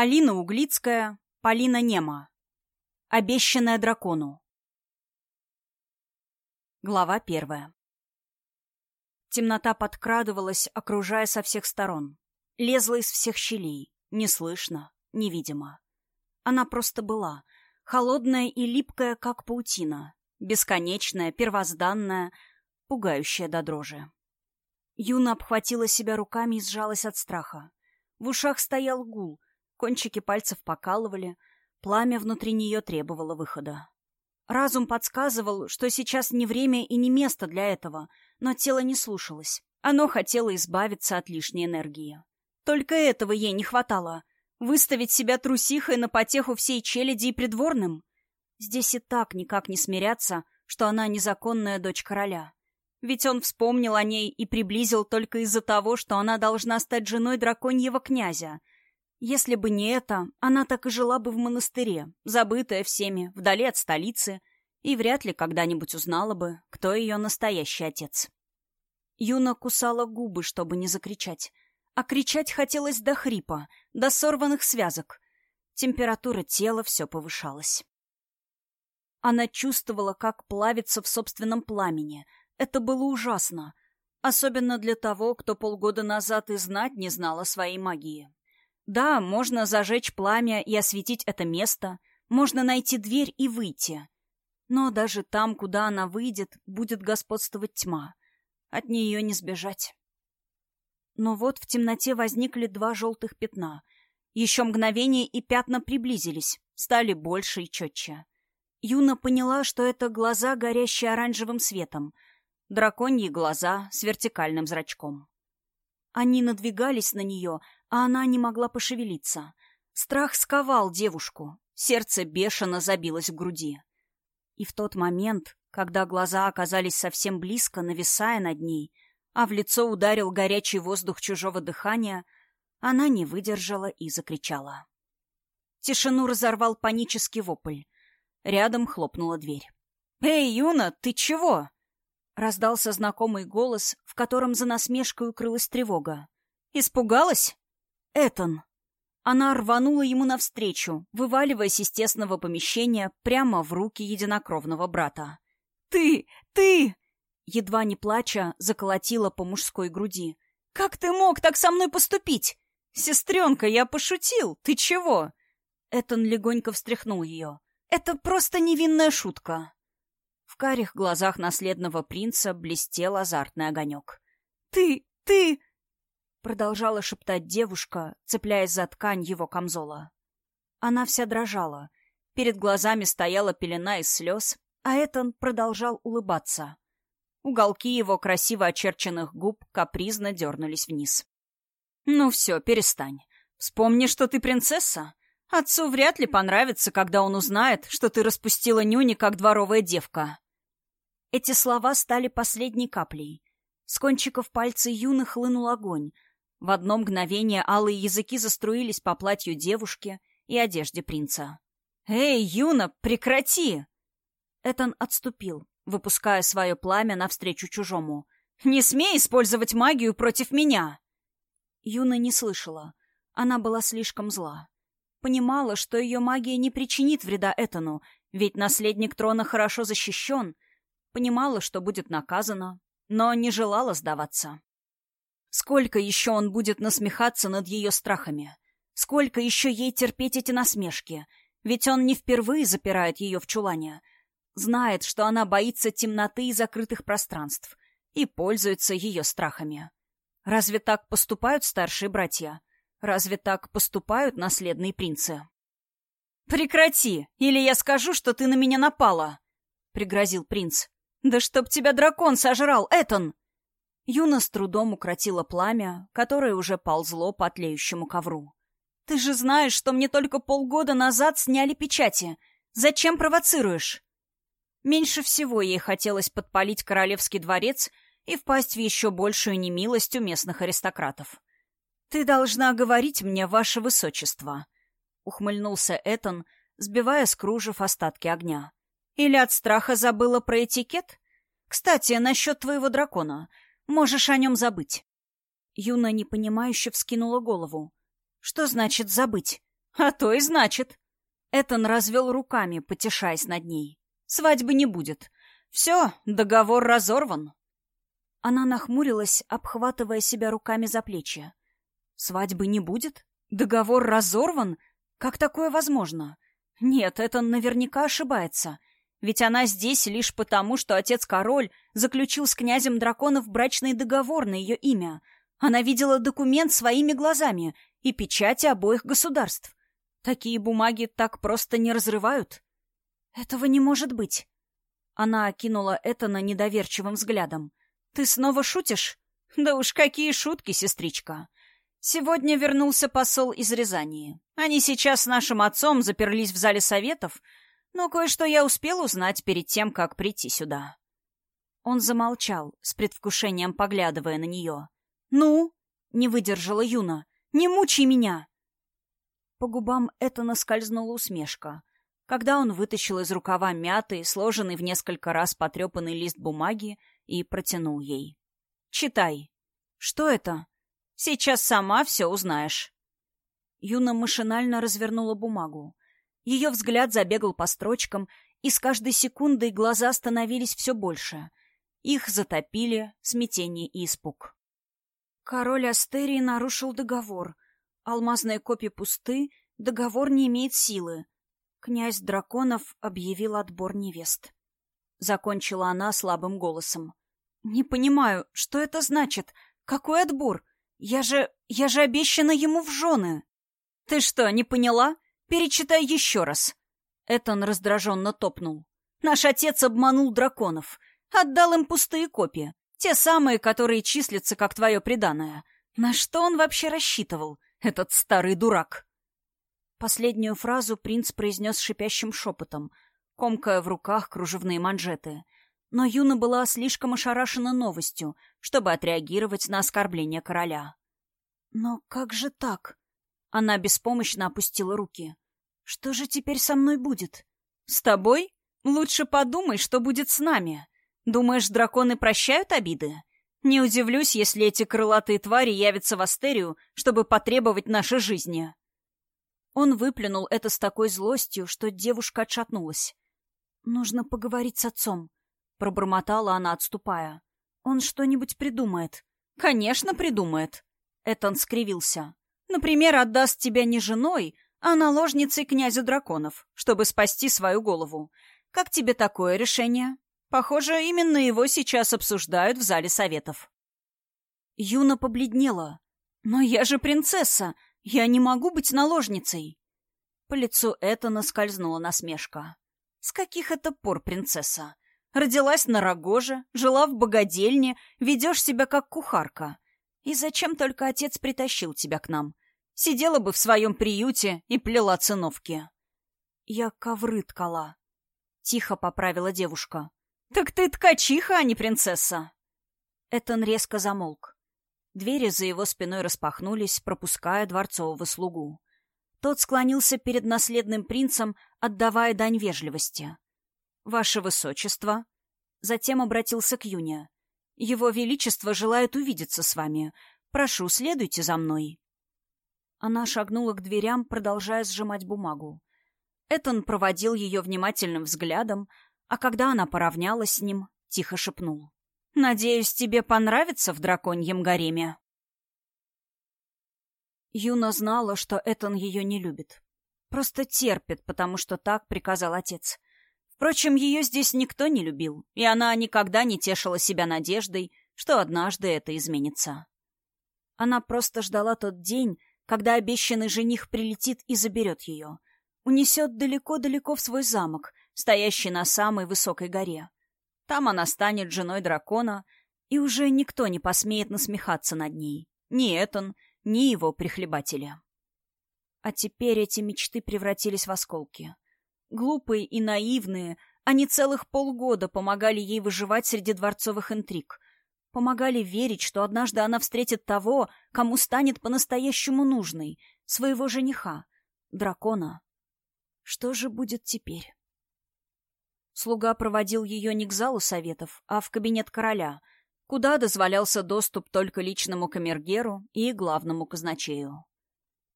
Алина Углицкая, Полина Нема. Обещанная дракону. Глава первая. Темнота подкрадывалась, окружая со всех сторон. Лезла из всех щелей. Не слышно, невидимо. Она просто была. Холодная и липкая, как паутина. Бесконечная, первозданная, пугающая до дрожи. Юна обхватила себя руками и сжалась от страха. В ушах стоял гул — Кончики пальцев покалывали, пламя внутри нее требовало выхода. Разум подсказывал, что сейчас не время и не место для этого, но тело не слушалось. Оно хотело избавиться от лишней энергии. Только этого ей не хватало. Выставить себя трусихой на потеху всей челяди и придворным? Здесь и так никак не смиряться, что она незаконная дочь короля. Ведь он вспомнил о ней и приблизил только из-за того, что она должна стать женой драконьего князя — если бы не это, она так и жила бы в монастыре, забытая всеми, вдали от столицы, и вряд ли когда-нибудь узнала бы, кто ее настоящий отец. Юна кусала губы, чтобы не закричать, а кричать хотелось до хрипа, до сорванных связок. Температура тела все повышалась. Она чувствовала, как плавится в собственном пламени. Это было ужасно. Особенно для того, кто полгода назад и знать не знал о своей магии. Да, можно зажечь пламя и осветить это место, можно найти дверь и выйти. Но даже там, куда она выйдет, будет господствовать тьма. От нее не сбежать. Но вот в темноте возникли два желтых пятна. Еще мгновение, и пятна приблизились, стали больше и четче. Юна поняла, что это глаза, горящие оранжевым светом. Драконьи глаза с вертикальным зрачком. Они надвигались на нее, а она не могла пошевелиться. Страх сковал девушку, сердце бешено забилось в груди. И в тот момент, когда глаза оказались совсем близко, нависая над ней, а в лицо ударил горячий воздух чужого дыхания, она не выдержала и закричала. Тишину разорвал панический вопль. Рядом хлопнула дверь. «Эй, Юна, ты чего?» Раздался знакомый голос, в котором за насмешкой укрылась тревога. «Испугалась?» Этон. Она рванула ему навстречу, вываливаясь из тесного помещения прямо в руки единокровного брата. «Ты! Ты!» Едва не плача, заколотила по мужской груди. «Как ты мог так со мной поступить? Сестренка, я пошутил! Ты чего?» Этон легонько встряхнул ее. «Это просто невинная шутка». В карих глазах наследного принца блестел азартный огонек. «Ты! Ты!» Продолжала шептать девушка, цепляясь за ткань его камзола. Она вся дрожала. Перед глазами стояла пелена из слез, а Этан продолжал улыбаться. Уголки его красиво очерченных губ капризно дернулись вниз. «Ну все, перестань. Вспомни, что ты принцесса. Отцу вряд ли понравится, когда он узнает, что ты распустила нюни, как дворовая девка». Эти слова стали последней каплей. С кончиков пальца юны хлынул огонь, в одно мгновение алые языки заструились по платью девушки и одежде принца. «Эй, Юна, прекрати!» Этан отступил, выпуская свое пламя навстречу чужому. «Не смей использовать магию против меня!» Юна не слышала. Она была слишком зла. Понимала, что ее магия не причинит вреда Этану, ведь наследник трона хорошо защищен. Понимала, что будет наказана, но не желала сдаваться. Сколько еще он будет насмехаться над ее страхами? Сколько еще ей терпеть эти насмешки? Ведь он не впервые запирает ее в чулане. Знает, что она боится темноты и закрытых пространств. И пользуется ее страхами. Разве так поступают старшие братья? Разве так поступают наследные принцы? «Прекрати, или я скажу, что ты на меня напала!» — пригрозил принц. «Да чтоб тебя дракон сожрал, Этон!» Юна с трудом укротила пламя, которое уже ползло по тлеющему ковру. «Ты же знаешь, что мне только полгода назад сняли печати. Зачем провоцируешь?» Меньше всего ей хотелось подпалить королевский дворец и впасть в еще большую немилость у местных аристократов. «Ты должна говорить мне, ваше высочество», — ухмыльнулся Этон, сбивая с кружев остатки огня. «Или от страха забыла про этикет? Кстати, насчет твоего дракона — Можешь о нем забыть. Юна непонимающе вскинула голову. Что значит забыть? А то и значит. Этон развел руками, потешаясь над ней. Свадьбы не будет. Все, договор разорван. Она нахмурилась, обхватывая себя руками за плечи. Свадьбы не будет? Договор разорван? Как такое возможно? Нет, это наверняка ошибается. Ведь она здесь лишь потому, что отец-король заключил с князем драконов брачный договор на ее имя. Она видела документ своими глазами и печати обоих государств. Такие бумаги так просто не разрывают. Этого не может быть. Она окинула это недоверчивым взглядом. Ты снова шутишь? Да уж какие шутки, сестричка. Сегодня вернулся посол из Рязани. Они сейчас с нашим отцом заперлись в зале советов, но кое-что я успел узнать перед тем, как прийти сюда. Он замолчал, с предвкушением поглядывая на нее. «Ну?» — не выдержала Юна. «Не мучай меня!» По губам это наскользнула усмешка. Когда он вытащил из рукава мятый, сложенный в несколько раз потрепанный лист бумаги и протянул ей. «Читай». «Что это?» Сейчас сама все узнаешь. Юна машинально развернула бумагу. Ее взгляд забегал по строчкам, и с каждой секундой глаза становились все больше. Их затопили смятение и испуг. Король Астерии нарушил договор. Алмазные копии пусты, договор не имеет силы. Князь драконов объявил отбор невест. Закончила она слабым голосом. «Не понимаю, что это значит? Какой отбор? «Я же... я же обещана ему в жены!» «Ты что, не поняла? Перечитай еще раз!» Этон раздраженно топнул. «Наш отец обманул драконов. Отдал им пустые копии. Те самые, которые числятся как твое преданное. На что он вообще рассчитывал, этот старый дурак?» Последнюю фразу принц произнес шипящим шепотом, комкая в руках кружевные манжеты — но Юна была слишком ошарашена новостью, чтобы отреагировать на оскорбление короля. «Но как же так?» Она беспомощно опустила руки. «Что же теперь со мной будет?» «С тобой? Лучше подумай, что будет с нами. Думаешь, драконы прощают обиды? Не удивлюсь, если эти крылатые твари явятся в Астерию, чтобы потребовать нашей жизни». Он выплюнул это с такой злостью, что девушка отшатнулась. «Нужно поговорить с отцом», Пробормотала она, отступая. «Он что-нибудь придумает». «Конечно, придумает». Этон скривился. «Например, отдаст тебя не женой, а наложницей князя драконов, чтобы спасти свою голову. Как тебе такое решение? Похоже, именно его сейчас обсуждают в зале советов». Юна побледнела. «Но я же принцесса! Я не могу быть наложницей!» По лицу Этана скользнула насмешка. «С каких это пор принцесса? Родилась на рогоже, жила в богадельне, ведешь себя как кухарка. И зачем только отец притащил тебя к нам? Сидела бы в своем приюте и плела циновки. Я ковры ткала. Тихо поправила девушка. Так ты ткачиха, а не принцесса. Этон резко замолк. Двери за его спиной распахнулись, пропуская дворцового слугу. Тот склонился перед наследным принцем, отдавая дань вежливости. «Ваше высочество!» Затем обратился к Юне. «Его величество желает увидеться с вами. Прошу, следуйте за мной». Она шагнула к дверям, продолжая сжимать бумагу. Этон проводил ее внимательным взглядом, а когда она поравнялась с ним, тихо шепнул. «Надеюсь, тебе понравится в драконьем гареме». Юна знала, что Этон ее не любит. Просто терпит, потому что так приказал отец. Впрочем, ее здесь никто не любил, и она никогда не тешила себя надеждой, что однажды это изменится. Она просто ждала тот день, когда обещанный жених прилетит и заберет ее. Унесет далеко-далеко в свой замок, стоящий на самой высокой горе. Там она станет женой дракона, и уже никто не посмеет насмехаться над ней. Ни Этон, ни его прихлебатели. А теперь эти мечты превратились в осколки — Глупые и наивные, они целых полгода помогали ей выживать среди дворцовых интриг. Помогали верить, что однажды она встретит того, кому станет по-настоящему нужной, своего жениха, дракона. Что же будет теперь? Слуга проводил ее не к залу советов, а в кабинет короля, куда дозволялся доступ только личному камергеру и главному казначею.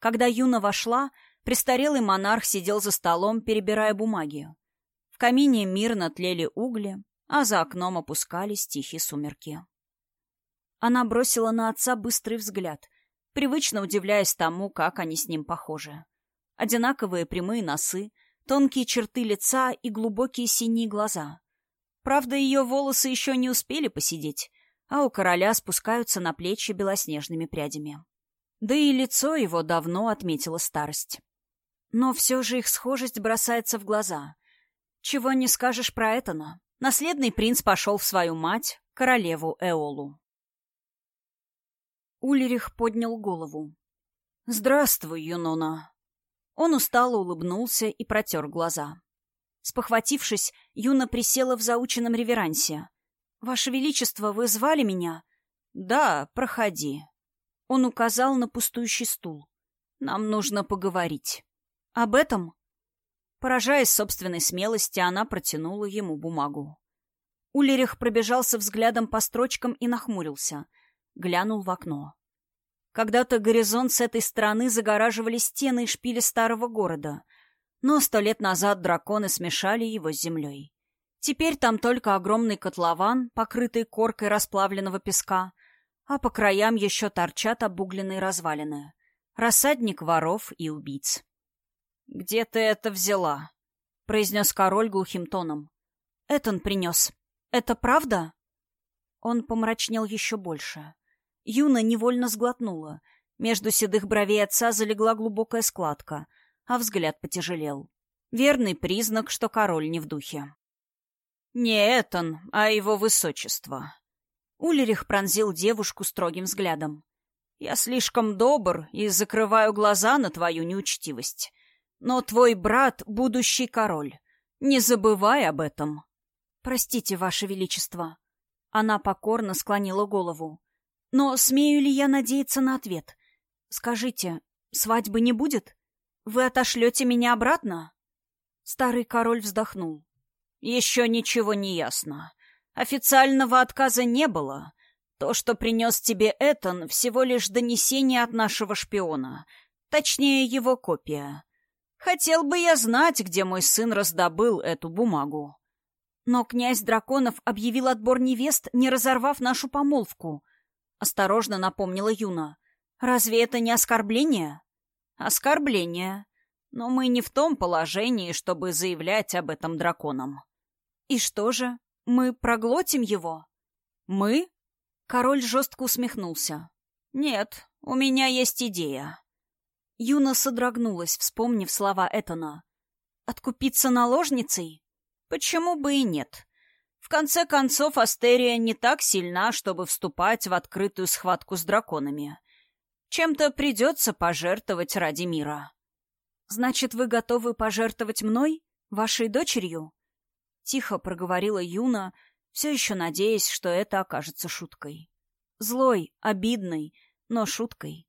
Когда Юна вошла, престарелый монарх сидел за столом, перебирая бумаги. В камине мирно тлели угли, а за окном опускались тихие сумерки. Она бросила на отца быстрый взгляд, привычно удивляясь тому, как они с ним похожи. Одинаковые прямые носы, тонкие черты лица и глубокие синие глаза. Правда, ее волосы еще не успели посидеть, а у короля спускаются на плечи белоснежными прядями. Да и лицо его давно отметило старость. Но все же их схожесть бросается в глаза. Чего не скажешь про Этана. Наследный принц пошел в свою мать, королеву Эолу. Ульрих поднял голову. «Здравствуй, Юнона!» Он устало улыбнулся и протер глаза. Спохватившись, Юна присела в заученном реверансе. «Ваше Величество, вы звали меня?» «Да, проходи». Он указал на пустующий стул. «Нам нужно поговорить». «Об этом?» Поражаясь собственной смелости, она протянула ему бумагу. Улерих пробежался взглядом по строчкам и нахмурился. Глянул в окно. Когда-то горизонт с этой стороны загораживали стены и шпили старого города, но сто лет назад драконы смешали его с землей. Теперь там только огромный котлован, покрытый коркой расплавленного песка, а по краям еще торчат обугленные развалины. Рассадник воров и убийц. «Где ты это взяла?» — произнес король глухим тоном. «Этон принес. Это правда?» Он помрачнел еще больше. Юна невольно сглотнула. Между седых бровей отца залегла глубокая складка, а взгляд потяжелел. Верный признак, что король не в духе. «Не Этон, а его высочество». Улерих пронзил девушку строгим взглядом. «Я слишком добр и закрываю глаза на твою неучтивость. Но твой брат — будущий король. Не забывай об этом. Простите, Ваше Величество. Она покорно склонила голову. Но смею ли я надеяться на ответ? Скажите, свадьбы не будет? Вы отошлете меня обратно? Старый король вздохнул. Еще ничего не ясно. Официального отказа не было. То, что принес тебе Этон, всего лишь донесение от нашего шпиона. Точнее, его копия. Хотел бы я знать, где мой сын раздобыл эту бумагу. Но князь драконов объявил отбор невест, не разорвав нашу помолвку. Осторожно напомнила Юна. Разве это не оскорбление? Оскорбление. Но мы не в том положении, чтобы заявлять об этом драконам. И что же? Мы проглотим его? Мы? Король жестко усмехнулся. Нет, у меня есть идея. Юна содрогнулась, вспомнив слова Этона. «Откупиться наложницей? Почему бы и нет? В конце концов, Астерия не так сильна, чтобы вступать в открытую схватку с драконами. Чем-то придется пожертвовать ради мира». «Значит, вы готовы пожертвовать мной, вашей дочерью?» Тихо проговорила Юна, все еще надеясь, что это окажется шуткой. Злой, обидной, но шуткой.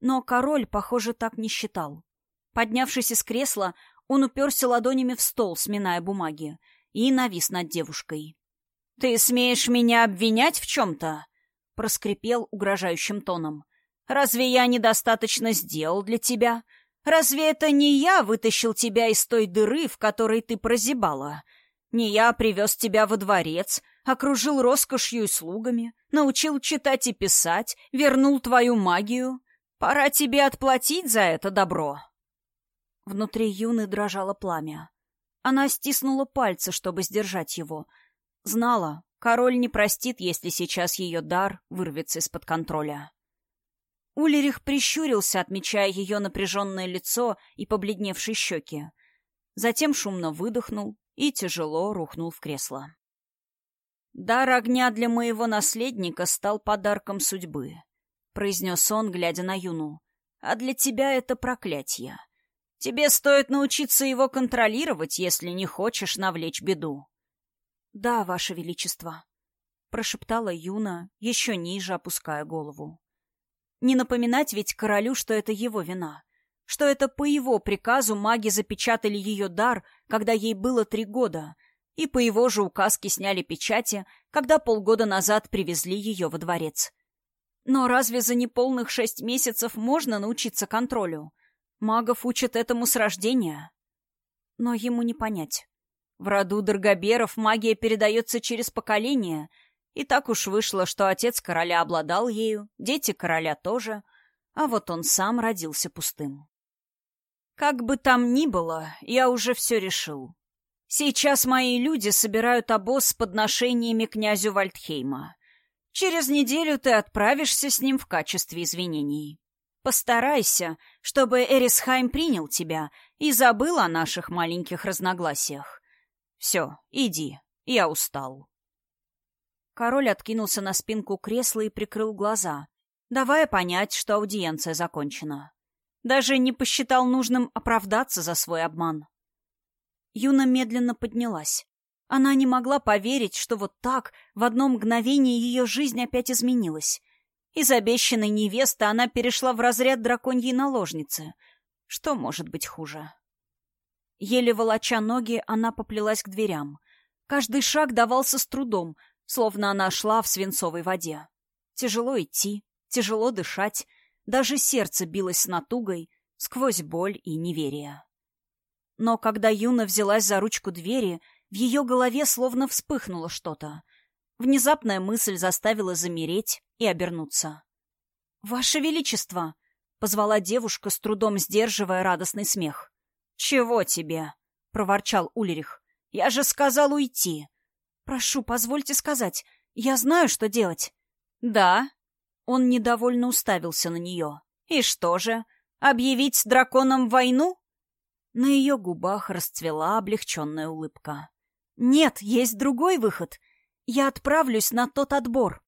Но король, похоже, так не считал. Поднявшись из кресла, он уперся ладонями в стол, сминая бумаги, и навис над девушкой. «Ты смеешь меня обвинять в чем-то?» — проскрипел угрожающим тоном. «Разве я недостаточно сделал для тебя? Разве это не я вытащил тебя из той дыры, в которой ты прозябала? Не я привез тебя во дворец, окружил роскошью и слугами, научил читать и писать, вернул твою магию?» Пора тебе отплатить за это добро. Внутри Юны дрожало пламя. Она стиснула пальцы, чтобы сдержать его. Знала, король не простит, если сейчас ее дар вырвется из-под контроля. Улерих прищурился, отмечая ее напряженное лицо и побледневшие щеки. Затем шумно выдохнул и тяжело рухнул в кресло. Дар огня для моего наследника стал подарком судьбы. — произнес он, глядя на Юну. «А для тебя это проклятие. Тебе стоит научиться его контролировать, если не хочешь навлечь беду». «Да, Ваше Величество», — прошептала Юна, еще ниже опуская голову. «Не напоминать ведь королю, что это его вина, что это по его приказу маги запечатали ее дар, когда ей было три года, и по его же указке сняли печати, когда полгода назад привезли ее во дворец». Но разве за неполных шесть месяцев можно научиться контролю? Магов учат этому с рождения. Но ему не понять. В роду Доргоберов магия передается через поколение, и так уж вышло, что отец короля обладал ею, дети короля тоже, а вот он сам родился пустым. Как бы там ни было, я уже все решил. Сейчас мои люди собирают обоз с подношениями князю Вальдхейма. Через неделю ты отправишься с ним в качестве извинений. Постарайся, чтобы Эрисхайм принял тебя и забыл о наших маленьких разногласиях. Все, иди, я устал. Король откинулся на спинку кресла и прикрыл глаза, давая понять, что аудиенция закончена. Даже не посчитал нужным оправдаться за свой обман. Юна медленно поднялась. Она не могла поверить, что вот так, в одно мгновение ее жизнь опять изменилась. Из обещанной невесты она перешла в разряд драконьей наложницы. Что может быть хуже? Еле волоча ноги, она поплелась к дверям. Каждый шаг давался с трудом, словно она шла в свинцовой воде. Тяжело идти, тяжело дышать, даже сердце билось с натугой, сквозь боль и неверие. Но когда Юна взялась за ручку двери, в ее голове словно вспыхнуло что-то. Внезапная мысль заставила замереть и обернуться. «Ваше Величество!» — позвала девушка, с трудом сдерживая радостный смех. «Чего тебе?» — проворчал Ульрих. «Я же сказал уйти!» «Прошу, позвольте сказать. Я знаю, что делать». «Да?» Он недовольно уставился на нее. «И что же? Объявить драконам войну?» На ее губах расцвела облегченная улыбка. «Нет, есть другой выход. Я отправлюсь на тот отбор.